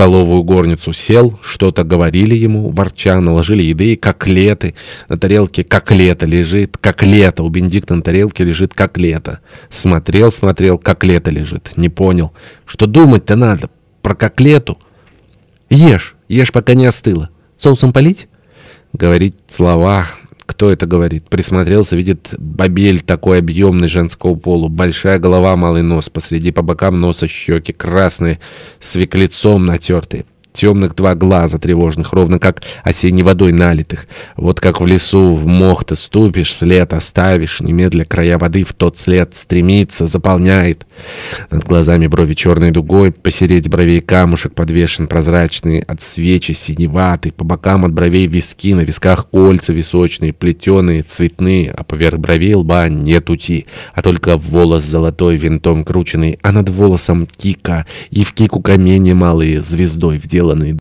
столовую горницу сел, что-то говорили ему, ворча, наложили еды, коклеты. На тарелке коклета лежит, коклета. У Бенедикта на тарелке лежит коклета. Смотрел, смотрел, коклета лежит. Не понял. Что думать-то надо? Про коклету? Ешь, ешь, пока не остыло. Соусом полить? Говорить слова... Кто это говорит? Присмотрелся, видит бабель такой объемный женского полу. Большая голова, малый нос. Посреди по бокам носа щеки красные, свеклецом натертые темных два глаза тревожных, ровно как осенней водой налитых. Вот как в лесу в мох ты ступишь, след оставишь, немедля края воды в тот след стремится, заполняет. Над глазами брови черной дугой, посередь бровей камушек подвешен прозрачный от свечи синеватый, по бокам от бровей виски, на висках кольца височные, плетеные, цветные, а поверх бровей лба нет ути, а только волос золотой винтом крученный, а над волосом кика, и в кику камни малые звездой вделаны сделанные